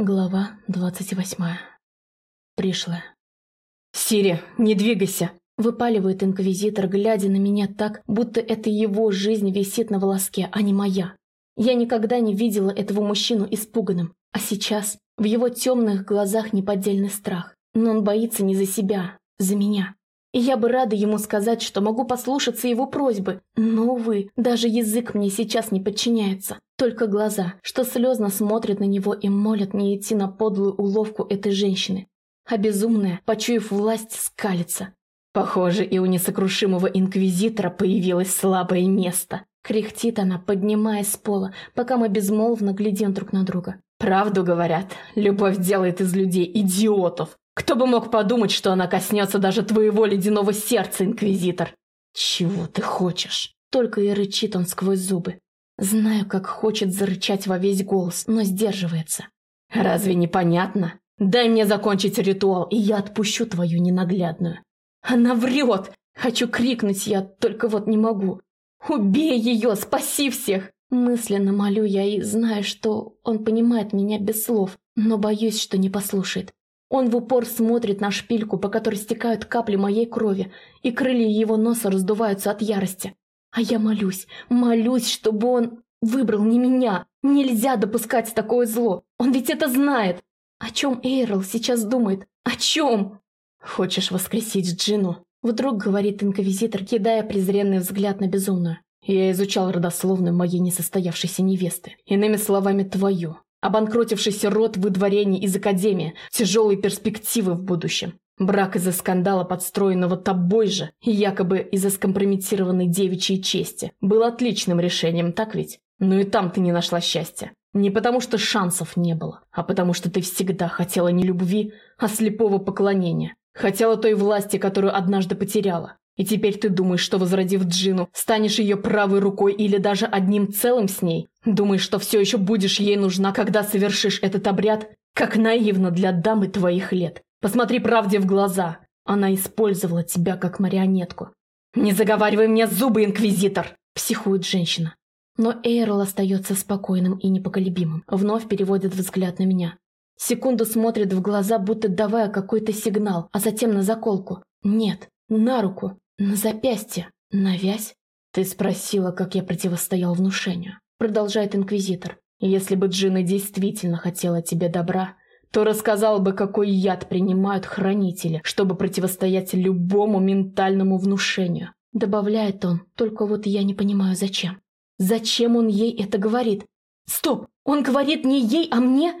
Глава двадцать восьмая. Пришлая. «Сири, не двигайся!» Выпаливает инквизитор, глядя на меня так, будто это его жизнь висит на волоске, а не моя. Я никогда не видела этого мужчину испуганным, а сейчас в его темных глазах неподдельный страх. Но он боится не за себя, за меня. Я бы рада ему сказать, что могу послушаться его просьбы, но, увы, даже язык мне сейчас не подчиняется. Только глаза, что слезно смотрят на него и молят не идти на подлую уловку этой женщины. А безумная, почуяв власть, скалится. Похоже, и у несокрушимого инквизитора появилось слабое место. Кряхтит она, поднимаясь с пола, пока мы безмолвно глядим друг на друга. Правду говорят, любовь делает из людей идиотов. Кто бы мог подумать, что она коснется даже твоего ледяного сердца, инквизитор? Чего ты хочешь? Только и рычит он сквозь зубы. Знаю, как хочет зарычать во весь голос, но сдерживается. «Разве не понятно? Дай мне закончить ритуал, и я отпущу твою ненаглядную». «Она врет!» Хочу крикнуть я, только вот не могу. «Убей ее! Спаси всех!» Мысленно молю я и знаю, что он понимает меня без слов, но боюсь, что не послушает. Он в упор смотрит на шпильку, по которой стекают капли моей крови, и крылья его носа раздуваются от ярости. А я молюсь, молюсь, чтобы он выбрал не меня. Нельзя допускать такое зло. Он ведь это знает. О чем Эйрл сейчас думает? О чем? Хочешь воскресить Джину? Вдруг говорит инквизитор, кидая презренный взгляд на безумную. Я изучал родословную моей несостоявшейся невесты. Иными словами, твою. Обанкротившийся род выдворения из Академии. Тяжелые перспективы в будущем. Брак из-за скандала, подстроенного тобой же, якобы из-за скомпрометированной девичьей чести, был отличным решением, так ведь? Но и там ты не нашла счастья. Не потому что шансов не было, а потому что ты всегда хотела не любви, а слепого поклонения. Хотела той власти, которую однажды потеряла. И теперь ты думаешь, что, возродив Джину, станешь ее правой рукой или даже одним целым с ней? Думаешь, что все еще будешь ей нужна, когда совершишь этот обряд? Как наивно для дамы твоих лет. Посмотри правде в глаза. Она использовала тебя как марионетку. «Не заговаривай мне зубы, инквизитор!» – психует женщина. Но Эйрл остается спокойным и непоколебимым. Вновь переводит взгляд на меня. Секунду смотрит в глаза, будто давая какой-то сигнал, а затем на заколку. Нет, на руку, на запястье, на вязь. Ты спросила, как я противостоял внушению. Продолжает инквизитор. Если бы Джина действительно хотела тебе добра, то рассказал бы, какой яд принимают хранители, чтобы противостоять любому ментальному внушению. Добавляет он, только вот я не понимаю, зачем. Зачем он ей это говорит? Стоп, он говорит не ей, а мне?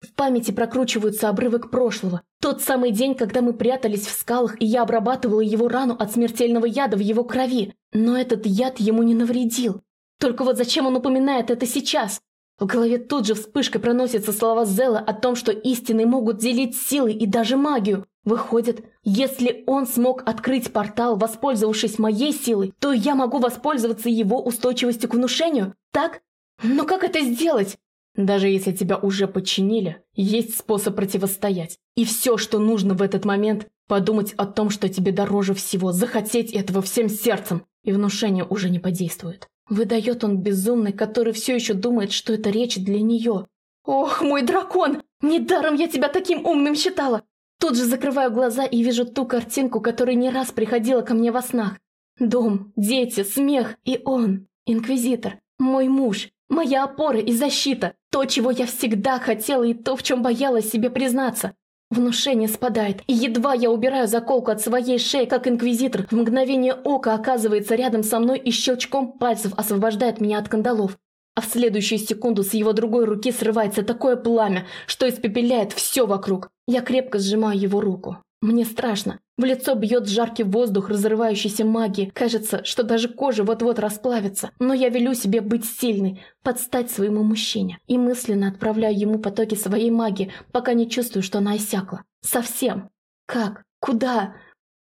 В памяти прокручивается обрывок прошлого. Тот самый день, когда мы прятались в скалах, и я обрабатывала его рану от смертельного яда в его крови. Но этот яд ему не навредил. Только вот зачем он упоминает это сейчас? В голове тут же вспышкой проносятся слова Зела о том, что истины могут делить силы и даже магию. Выходит, если он смог открыть портал, воспользовавшись моей силой, то я могу воспользоваться его устойчивостью к внушению, так? Но как это сделать? Даже если тебя уже подчинили, есть способ противостоять. И все, что нужно в этот момент, подумать о том, что тебе дороже всего, захотеть этого всем сердцем, и внушение уже не подействует. Выдает он безумный, который все еще думает, что это речь для нее. «Ох, мой дракон! Недаром я тебя таким умным считала!» Тут же закрываю глаза и вижу ту картинку, которая не раз приходила ко мне во снах. Дом, дети, смех и он, инквизитор, мой муж, моя опора и защита, то, чего я всегда хотела и то, в чем боялась себе признаться. Внушение спадает, и едва я убираю заколку от своей шеи, как инквизитор, в мгновение ока оказывается рядом со мной и щелчком пальцев освобождает меня от кандалов. А в следующую секунду с его другой руки срывается такое пламя, что испепеляет все вокруг. Я крепко сжимаю его руку. Мне страшно. В лицо бьет жаркий воздух разрывающейся магии. Кажется, что даже кожа вот-вот расплавится. Но я велю себе быть сильной, подстать своему мужчине. И мысленно отправляю ему потоки своей магии, пока не чувствую, что она иссякла. Совсем. Как? Куда?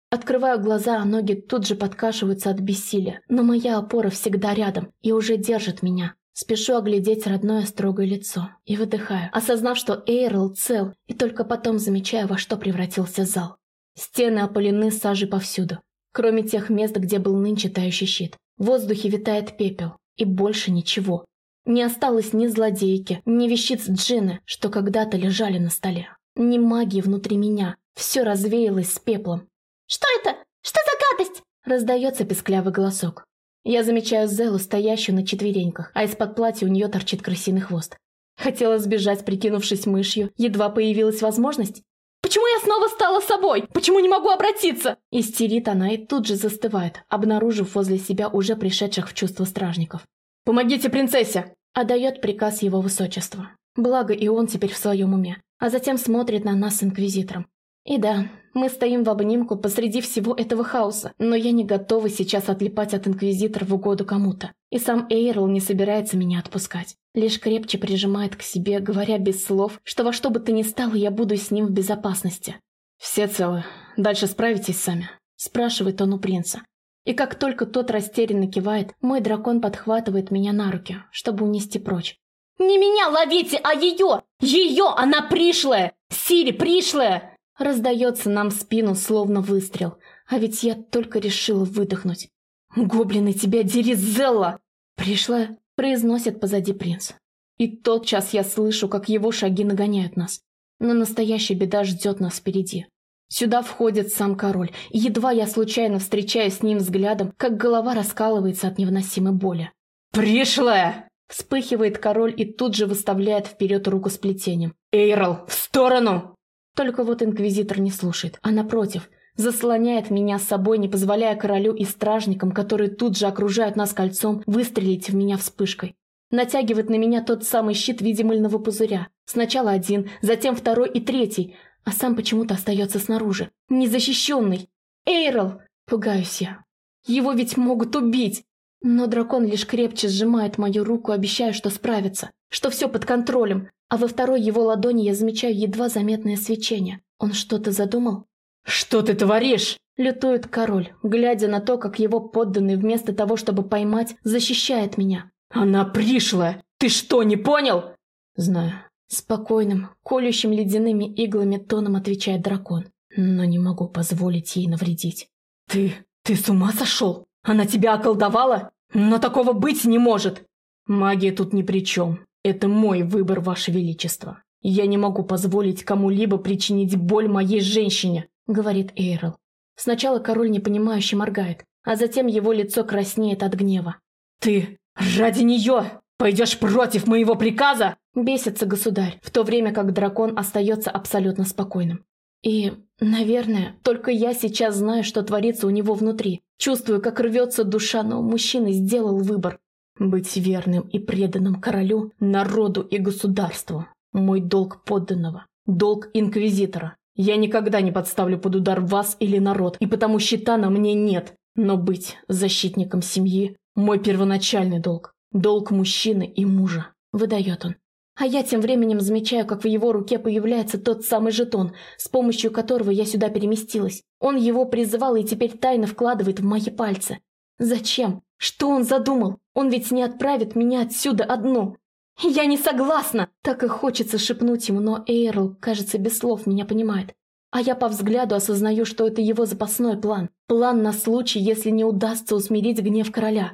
Открываю глаза, а ноги тут же подкашиваются от бессилия. Но моя опора всегда рядом и уже держит меня. Спешу оглядеть родное строгое лицо и выдыхаю, осознав, что Эйрл цел, и только потом замечаю, во что превратился зал. Стены опалены сажей повсюду, кроме тех мест, где был нынче тающий щит. В воздухе витает пепел, и больше ничего. Не осталось ни злодейки, ни вещиц джины, что когда-то лежали на столе. Ни магии внутри меня. Все развеялось с пеплом. «Что это? Что за гадость?» Раздается песклявый голосок. Я замечаю Зелу, стоящую на четвереньках, а из-под платья у нее торчит крысиный хвост. Хотела сбежать, прикинувшись мышью. Едва появилась возможность. «Почему я снова стала собой? Почему не могу обратиться?» Истерит она и тут же застывает, обнаружив возле себя уже пришедших в чувство стражников. «Помогите принцессе!» – отдает приказ его высочества. Благо и он теперь в своем уме, а затем смотрит на нас с инквизитором. И да, мы стоим в обнимку посреди всего этого хаоса, но я не готова сейчас отлипать от инквизитора в угоду кому-то. И сам Эйрл не собирается меня отпускать. Лишь крепче прижимает к себе, говоря без слов, что во что бы то ни стало, я буду с ним в безопасности. «Все целы. Дальше справитесь сами?» Спрашивает он у принца. И как только тот растерянно кивает, мой дракон подхватывает меня на руки, чтобы унести прочь. «Не меня ловите, а ее! Ее! Она пришлая! Сири пришлая!» Раздается нам в спину, словно выстрел. А ведь я только решила выдохнуть. «Гоблины тебя дери, Зелла!» «Пришла», — произносит позади принц. И тотчас я слышу, как его шаги нагоняют нас. Но настоящая беда ждет нас впереди. Сюда входит сам король, и едва я случайно встречаюсь с ним взглядом, как голова раскалывается от невыносимой боли. «Пришлая!» Вспыхивает король и тут же выставляет вперед руку с плетением. «Эйрл, в сторону!» Только вот инквизитор не слушает, а напротив, заслоняет меня с собой, не позволяя королю и стражникам, которые тут же окружают нас кольцом, выстрелить в меня вспышкой. Натягивает на меня тот самый щит в виде мыльного пузыря. Сначала один, затем второй и третий, а сам почему-то остается снаружи, незащищенный. Эйрл! Пугаюсь я. Его ведь могут убить. Но дракон лишь крепче сжимает мою руку, обещая, что справится, что все под контролем, а во второй его ладони я замечаю едва заметное свечение. Он что-то задумал? «Что ты творишь?» — лютует король, глядя на то, как его подданный вместо того, чтобы поймать, защищает меня. «Она пришлая! Ты что, не понял?» «Знаю. Спокойным, колющим ледяными иглами тоном отвечает дракон. Но не могу позволить ей навредить. «Ты... ты с ума сошел? Она тебя околдовала? Но такого быть не может!» «Магия тут ни при чем. Это мой выбор, Ваше Величество. Я не могу позволить кому-либо причинить боль моей женщине», — говорит Эйрл. Сначала король непонимающе моргает, а затем его лицо краснеет от гнева. «Ты ради нее пойдешь против моего приказа?» Бесится государь, в то время как дракон остается абсолютно спокойным. И, наверное, только я сейчас знаю, что творится у него внутри. Чувствую, как рвется душа, но мужчина сделал выбор. Быть верным и преданным королю, народу и государству. Мой долг подданного. Долг инквизитора. Я никогда не подставлю под удар вас или народ, и потому счета на мне нет. Но быть защитником семьи – мой первоначальный долг. Долг мужчины и мужа. Выдает он. А я тем временем замечаю, как в его руке появляется тот самый жетон, с помощью которого я сюда переместилась. Он его призывал и теперь тайно вкладывает в мои пальцы. Зачем? Что он задумал? Он ведь не отправит меня отсюда одну. Я не согласна! Так и хочется шепнуть ему, но Эйрл, кажется, без слов меня понимает. А я по взгляду осознаю, что это его запасной план. План на случай, если не удастся усмирить гнев короля.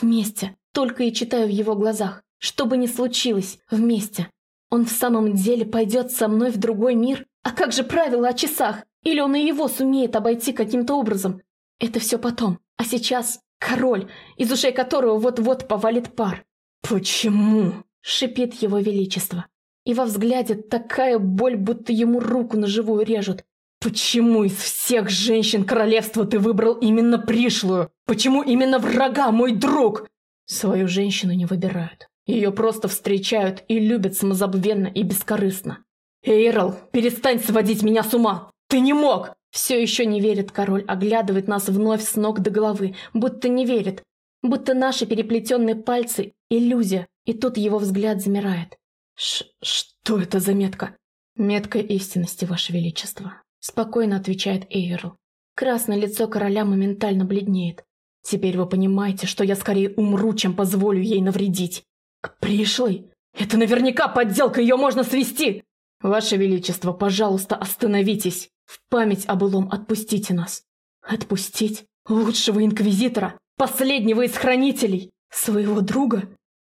Вместе. Только и читаю в его глазах. Что бы ни случилось, вместе. Он в самом деле пойдет со мной в другой мир? А как же правила о часах? Или он и его сумеет обойти каким-то образом? Это все потом. А сейчас король, из ушей которого вот-вот повалит пар. «Почему?» – шипит его величество. И во взгляде такая боль, будто ему руку на живую режут. «Почему из всех женщин королевства ты выбрал именно пришлую? Почему именно врага, мой друг?» Свою женщину не выбирают. Ее просто встречают и любят самозабвенно и бескорыстно. «Эйрл, перестань сводить меня с ума! Ты не мог!» Все еще не верит король, оглядывает нас вновь с ног до головы, будто не верит. Будто наши переплетенные пальцы – иллюзия, и тут его взгляд замирает. Ш «Что это за метка?» «Метка истинности, ваше величество», – спокойно отвечает Эйрл. Красное лицо короля моментально бледнеет. «Теперь вы понимаете, что я скорее умру, чем позволю ей навредить. К пришлой? Это наверняка подделка, ее можно свести!» «Ваше Величество, пожалуйста, остановитесь! В память о былом отпустите нас!» «Отпустить? Лучшего инквизитора? Последнего из хранителей? Своего друга?»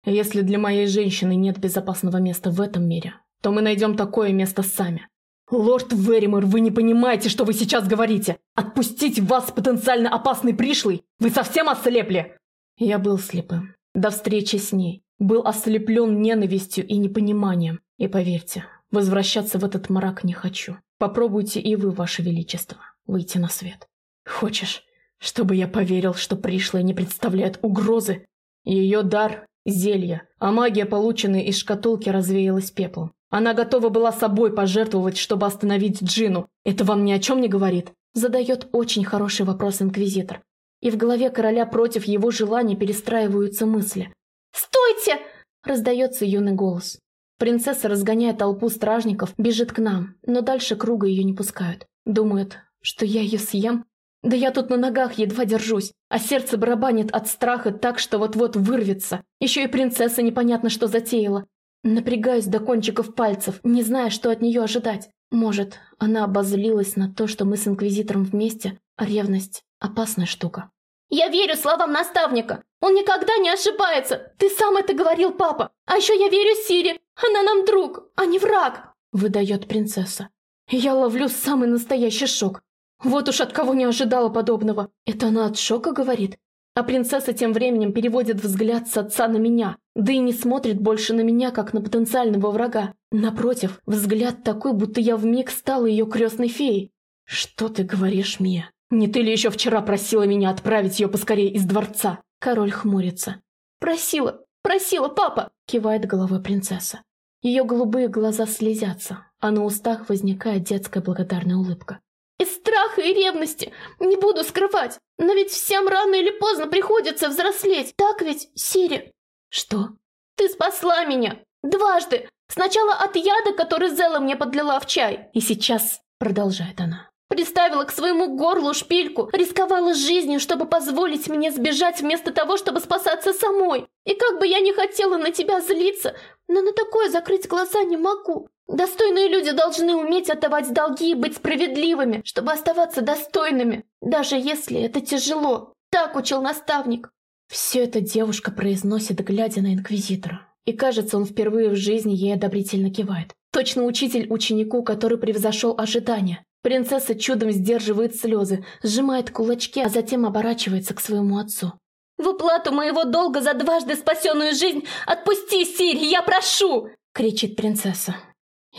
Если для моей женщины нет безопасного места в этом мире, то мы найдем такое место сами. Лорд Веримор, вы не понимаете, что вы сейчас говорите. Отпустить вас потенциально опасный пришлый? Вы совсем ослепли? Я был слепым. До встречи с ней. Был ослеплен ненавистью и непониманием. И поверьте, возвращаться в этот мрак не хочу. Попробуйте и вы, ваше величество, выйти на свет. Хочешь, чтобы я поверил, что пришлые не представляют угрозы? Ее дар – зелье, а магия, полученная из шкатулки, развеялась пеплом. Она готова была собой пожертвовать, чтобы остановить Джину. Это вам ни о чем не говорит? Задает очень хороший вопрос Инквизитор. И в голове короля против его желаний перестраиваются мысли. «Стойте!» – раздается юный голос. Принцесса, разгоняя толпу стражников, бежит к нам, но дальше круга ее не пускают. Думает, что я ее съем? Да я тут на ногах едва держусь, а сердце барабанит от страха так, что вот-вот вырвется. Еще и принцесса непонятно что затеяла. Напрягаюсь до кончиков пальцев, не зная, что от нее ожидать. Может, она обозлилась на то, что мы с Инквизитором вместе, а ревность – опасная штука. «Я верю словам наставника! Он никогда не ошибается! Ты сам это говорил, папа! А еще я верю Сири! Она нам друг, а не враг!» – выдает принцесса. Я ловлю самый настоящий шок. Вот уж от кого не ожидала подобного. Это она от шока говорит? А принцесса тем временем переводит взгляд с отца на меня, да и не смотрит больше на меня, как на потенциального врага. Напротив, взгляд такой, будто я вмиг стала ее крестной феей. «Что ты говоришь, Мия? Не ты ли еще вчера просила меня отправить ее поскорее из дворца?» Король хмурится. «Просила, просила, папа!» Кивает головой принцесса. Ее голубые глаза слезятся, а на устах возникает детская благодарная улыбка. Из страха и ревности. Не буду скрывать. Но ведь всем рано или поздно приходится взрослеть. Так ведь, Сири? Что? Ты спасла меня. Дважды. Сначала от яда, который Зела мне подлила в чай. И сейчас, продолжает она, Приставила к своему горлу шпильку, рисковала жизнью, чтобы позволить мне сбежать вместо того, чтобы спасаться самой. И как бы я не хотела на тебя злиться, но на такое закрыть глаза не могу. Достойные люди должны уметь отдавать долги и быть справедливыми, чтобы оставаться достойными, даже если это тяжело. Так учил наставник. Все это девушка произносит, глядя на Инквизитора. И кажется, он впервые в жизни ей одобрительно кивает. Точно учитель ученику, который превзошел ожидания. Принцесса чудом сдерживает слезы, сжимает кулачки, а затем оборачивается к своему отцу. «В уплату моего долга за дважды спасенную жизнь отпусти, Сири, я прошу!» — кричит принцесса.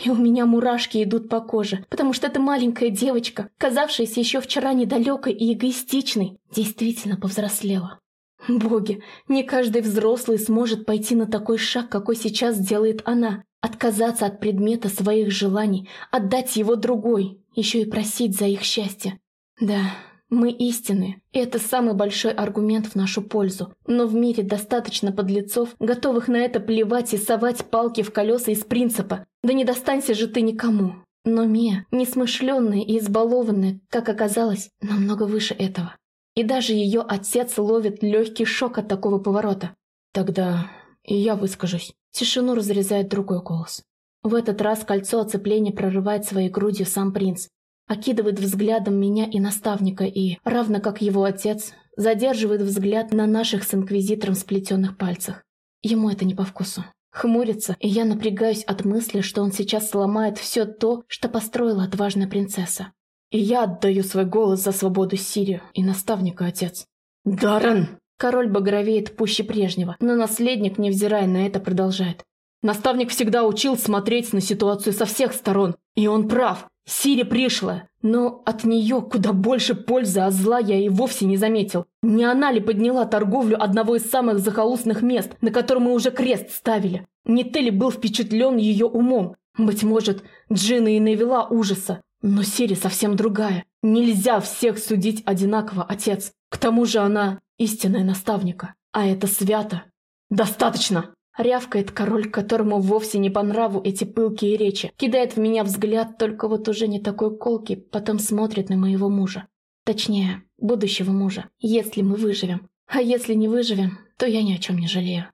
И у меня мурашки идут по коже, потому что эта маленькая девочка, казавшаяся еще вчера недалекой и эгоистичной, действительно повзрослела. Боги, не каждый взрослый сможет пойти на такой шаг, какой сейчас делает она. Отказаться от предмета своих желаний, отдать его другой, еще и просить за их счастье. Да, мы истинны, и это самый большой аргумент в нашу пользу. Но в мире достаточно подлецов, готовых на это плевать и совать палки в колеса из принципа. Да не достанься же ты никому. Но Мия, несмышленная и избалованная, как оказалось, намного выше этого. И даже ее отец ловит легкий шок от такого поворота. Тогда и я выскажусь. Тишину разрезает другой голос. В этот раз кольцо оцепления прорывает своей грудью сам принц, окидывает взглядом меня и наставника и, равно как его отец, задерживает взгляд на наших с инквизитором сплетенных пальцах. Ему это не по вкусу. Хмурится, и я напрягаюсь от мысли, что он сейчас сломает все то, что построила отважная принцесса. И я отдаю свой голос за свободу Сирию и наставника, отец. «Даррен!» Король багровеет пуще прежнего, но наследник, невзирая на это, продолжает. Наставник всегда учил смотреть на ситуацию со всех сторон, и он прав. Сири пришла, но от нее куда больше пользы, а зла я и вовсе не заметил. Не она ли подняла торговлю одного из самых захолустных мест, на котором мы уже крест ставили? Не ты ли был впечатлен ее умом? Быть может, Джина и навела ужаса. Но Сири совсем другая. Нельзя всех судить одинаково, отец. К тому же она истинная наставника. А это свято. Достаточно! Рявкает король, которому вовсе не по нраву эти пылкие речи. Кидает в меня взгляд, только вот уже не такой колкий, потом смотрит на моего мужа. Точнее, будущего мужа, если мы выживем. А если не выживем, то я ни о чем не жалею.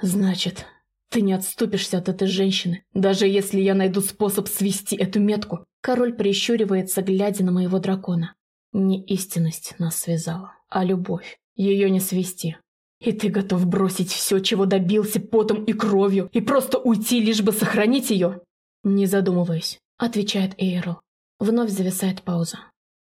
Значит, ты не отступишься от этой женщины, даже если я найду способ свести эту метку. Король прищуривается, глядя на моего дракона. Не истинность нас связала, а любовь. Ее не свести. И ты готов бросить все, чего добился потом и кровью, и просто уйти, лишь бы сохранить ее? Не задумываясь, отвечает Эйрл. Вновь зависает пауза.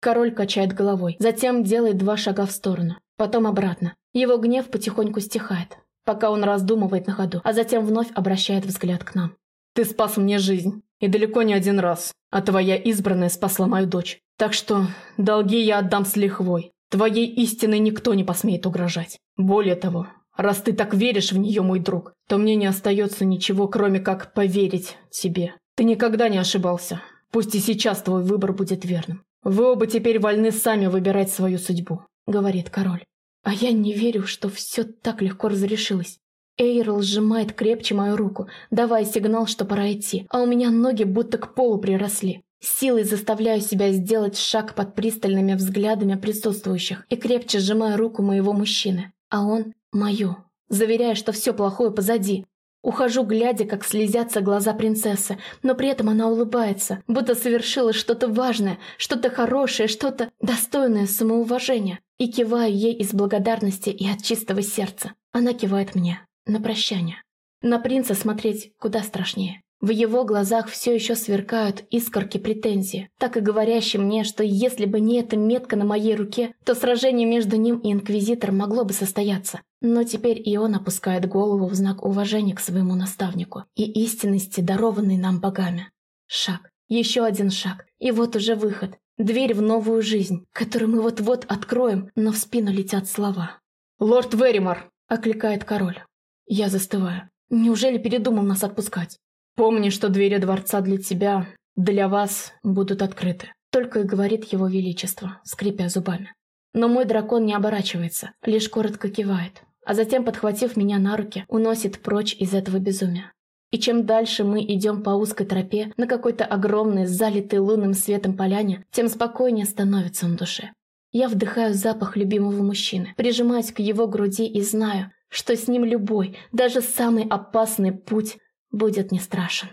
Король качает головой, затем делает два шага в сторону, потом обратно. Его гнев потихоньку стихает, пока он раздумывает на ходу, а затем вновь обращает взгляд к нам. «Ты спас мне жизнь, и далеко не один раз, а твоя избранная спасла мою дочь. Так что долги я отдам с лихвой. Твоей истины никто не посмеет угрожать. Более того, раз ты так веришь в нее, мой друг, то мне не остается ничего, кроме как поверить тебе. Ты никогда не ошибался. Пусть и сейчас твой выбор будет верным. Вы оба теперь вольны сами выбирать свою судьбу», — говорит король. А я не верю, что все так легко разрешилось. Эйрл сжимает крепче мою руку, давая сигнал, что пора идти, а у меня ноги будто к полу приросли. Силой заставляю себя сделать шаг под пристальными взглядами присутствующих и крепче сжимаю руку моего мужчины, а он – мою, заверяя, что все плохое позади. Ухожу, глядя, как слезятся глаза принцессы, но при этом она улыбается, будто совершила что-то важное, что-то хорошее, что-то достойное самоуважения, и киваю ей из благодарности и от чистого сердца. Она кивает мне на прощание. На принца смотреть куда страшнее. В его глазах все еще сверкают искорки претензии, так и говорящие мне, что если бы не эта метка на моей руке, то сражение между ним и Инквизитором могло бы состояться. Но теперь и он опускает голову в знак уважения к своему наставнику и истинности, дарованной нам богами. Шаг. Еще один шаг. И вот уже выход. Дверь в новую жизнь, которую мы вот-вот откроем, но в спину летят слова. «Лорд Веримор!» – окликает король. Я застываю. Неужели передумал нас отпускать? Помни, что двери дворца для тебя, для вас будут открыты. Только и говорит его величество, скрипя зубами. Но мой дракон не оборачивается, лишь коротко кивает, а затем, подхватив меня на руки, уносит прочь из этого безумия. И чем дальше мы идем по узкой тропе на какой-то огромной, залитой лунным светом поляне, тем спокойнее становится на душе. Я вдыхаю запах любимого мужчины, прижимаюсь к его груди и знаю, что с ним любой, даже самый опасный путь будет не страшен.